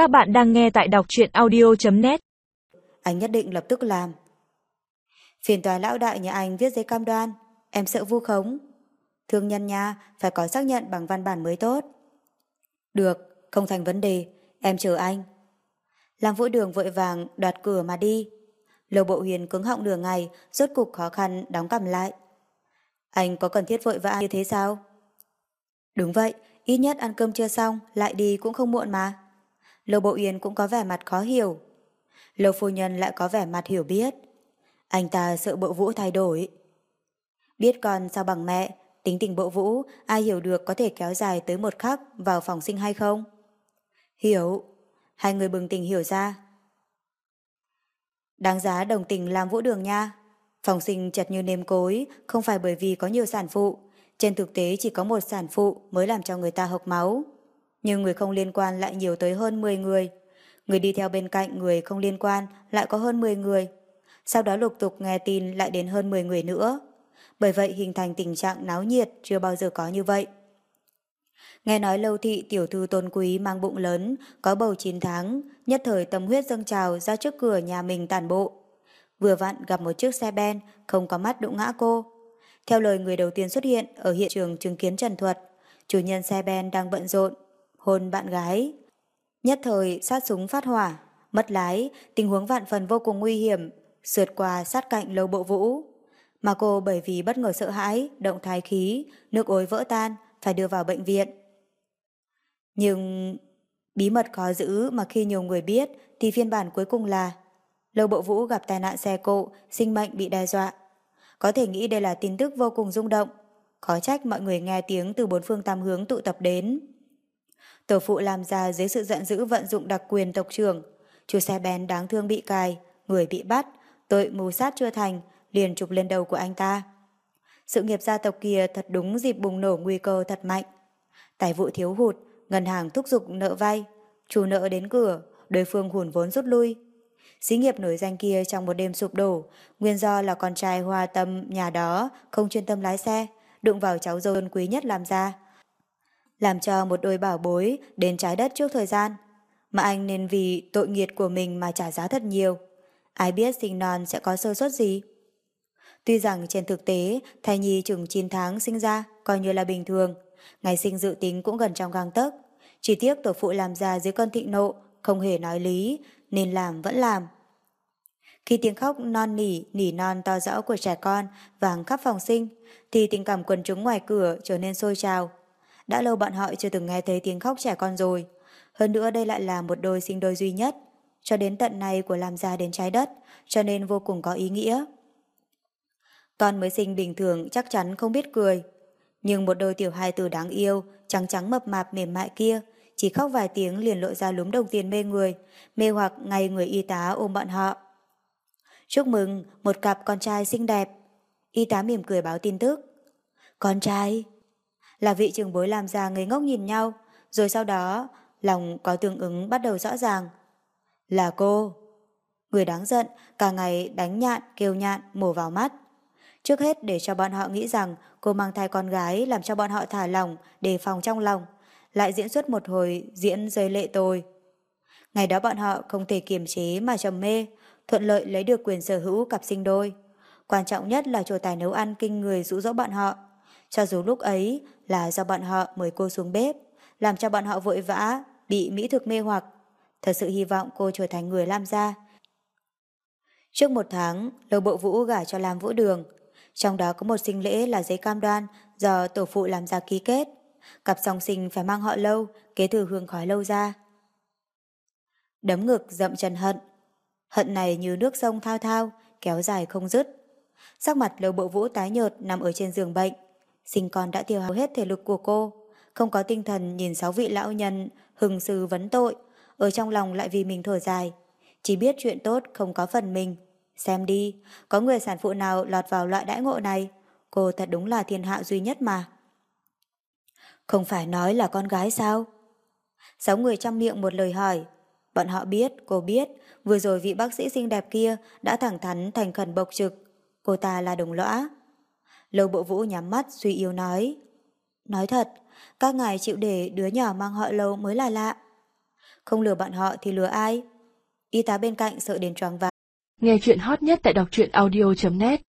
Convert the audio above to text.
Các bạn đang nghe tại đọc truyện audio.net Anh nhất định lập tức làm. Phiền tòa lão đại nhà anh viết giấy cam đoan, em sợ vu khống. Thương nhân nha, phải có xác nhận bằng văn bản mới tốt. Được, không thành vấn đề, em chờ anh. làm Vũ Đường vội vàng đoạt cửa mà đi. Lầu Bộ Huyền cứng họng đường ngày, rốt cục khó khăn đóng cầm lại. Anh có cần thiết vội vã như thế sao? Đúng vậy, ít nhất ăn cơm chưa xong, lại đi cũng không muộn mà. Lầu Bộ Yên cũng có vẻ mặt khó hiểu. Lầu Phu Nhân lại có vẻ mặt hiểu biết. Anh ta sợ bộ vũ thay đổi. Biết con sao bằng mẹ, tính tình bộ vũ, ai hiểu được có thể kéo dài tới một khắc vào phòng sinh hay không? Hiểu. Hai người bừng tỉnh hiểu ra. Đáng giá đồng tình làm vũ đường nha. Phòng sinh chật như nêm cối, không phải bởi vì có nhiều sản phụ. Trên thực tế chỉ có một sản phụ mới làm cho người ta hộc máu. Nhưng người không liên quan lại nhiều tới hơn 10 người. Người đi theo bên cạnh người không liên quan lại có hơn 10 người. Sau đó lục tục nghe tin lại đến hơn 10 người nữa. Bởi vậy hình thành tình trạng náo nhiệt chưa bao giờ có như vậy. Nghe nói lâu thị tiểu thư tôn quý mang bụng lớn, có bầu 9 tháng, nhất thời tâm huyết dâng trào ra trước cửa nhà mình tàn bộ. Vừa vặn gặp một chiếc xe ben, không có mắt đụng ngã cô. Theo lời người đầu tiên xuất hiện ở hiện trường chứng kiến trần thuật, chủ nhân xe ben đang bận rộn, hôn bạn gái. Nhất thời sát súng phát hỏa, mất lái, tình huống vạn phần vô cùng nguy hiểm, sượt qua sát cạnh lâu bộ vũ. Mà cô bởi vì bất ngờ sợ hãi, động thái khí, nước ối vỡ tan, phải đưa vào bệnh viện. Nhưng bí mật khó giữ mà khi nhiều người biết thì phiên bản cuối cùng là Lâu Bộ Vũ gặp tai nạn xe cộ, sinh mệnh bị đe dọa. Có thể nghĩ đây là tin tức vô cùng rung động. Khó trách mọi người nghe tiếng từ bốn phương tam hướng tụ tập đến. Tổ phụ làm ra dưới sự giận dữ vận dụng đặc quyền tộc trưởng. chú xe bén đáng thương bị cài, người bị bắt, tội mưu sát chưa thành, liền trục lên đầu của anh ta. Sự nghiệp gia tộc kia thật đúng dịp bùng nổ nguy cơ thật mạnh. Tài vụ thiếu hụt, ngân hàng thúc giục nợ vay, chủ nợ đến cửa, đối phương hùn vốn rút lui. Xí nghiệp nổi danh kia trong một đêm sụp đổ, nguyên do là con trai hoa tâm nhà đó không chuyên tâm lái xe, đụng vào cháu dâu quý nhất làm ra. Làm cho một đôi bảo bối đến trái đất trước thời gian, mà anh nên vì tội nghiệt của mình mà trả giá thật nhiều. Ai biết sinh non sẽ có sơ suất gì? Tuy rằng trên thực tế, thai nhi chừng 9 tháng sinh ra coi như là bình thường, ngày sinh dự tính cũng gần trong gang tấc. Chỉ tiếc tổ phụ làm ra dưới cơn thịnh nộ, không hề nói lý, nên làm vẫn làm. Khi tiếng khóc non nỉ, nỉ non to rõ của trẻ con vàng khắp phòng sinh, thì tình cảm quần chúng ngoài cửa trở nên sôi trào. Đã lâu bọn họ chưa từng nghe thấy tiếng khóc trẻ con rồi. Hơn nữa đây lại là một đôi sinh đôi duy nhất, cho đến tận này của làm ra đến trái đất, cho nên vô cùng có ý nghĩa. Con mới sinh bình thường chắc chắn không biết cười. Nhưng một đôi tiểu hai từ đáng yêu, trắng trắng mập mạp mềm mại kia, chỉ khóc vài tiếng liền lộ ra lúm đồng tiền mê người, mê hoặc ngay người y tá ôm bọn họ. Chúc mừng, một cặp con trai xinh đẹp. Y tá mỉm cười báo tin tức. Con trai? Là vị trường bối làm ra ngây ngốc nhìn nhau, rồi sau đó lòng có tương ứng bắt đầu rõ ràng. Là cô. Người đáng giận, cả ngày đánh nhạn, kêu nhạn, mổ vào mắt. Trước hết để cho bọn họ nghĩ rằng cô mang thai con gái làm cho bọn họ thả lòng, đề phòng trong lòng, lại diễn xuất một hồi diễn rơi lệ tôi. Ngày đó bọn họ không thể kiềm chế mà trầm mê, thuận lợi lấy được quyền sở hữu cặp sinh đôi. Quan trọng nhất là trổ tài nấu ăn kinh người rũ rỗ bọn họ. Cho dù lúc ấy là do bọn họ mời cô xuống bếp, làm cho bọn họ vội vã, bị mỹ thực mê hoặc. Thật sự hy vọng cô trở thành người Lam gia. Trước một tháng, Lầu Bộ Vũ gả cho Lam Vũ Đường. Trong đó có một sinh lễ là giấy cam đoan do tổ phụ làm ra ký kết. Cặp song sinh phải mang họ lâu, kế thừa hương khói lâu ra. Đấm ngực dậm chân hận. Hận này như nước sông thao thao, kéo dài không dứt. Sắc mặt Lầu Bộ Vũ tái nhợt nằm ở trên giường bệnh. Sinh con đã tiêu hao hết thể lực của cô, không có tinh thần nhìn sáu vị lão nhân hừng sư vấn tội, ở trong lòng lại vì mình thở dài. Chỉ biết chuyện tốt không có phần mình. Xem đi, có người sản phụ nào lọt vào loại đãi ngộ này, cô thật đúng là thiên hạ duy nhất mà. Không phải nói là con gái sao? Sáu người trong miệng một lời hỏi. Bọn họ biết, cô biết, vừa rồi vị bác sĩ xinh đẹp kia đã thẳng thắn thành khẩn bộc trực. Cô ta là đồng lõa. Lâu bộ vũ nhắm mắt suy yếu nói. Nói thật, các ngài chịu để đứa nhỏ mang họ lâu mới là lạ. không lừa bọn họ thì lừa ai? Y tá bên cạnh sợ đến choáng váng. Nghe chuyện hot nhất tại đọc truyện audio.net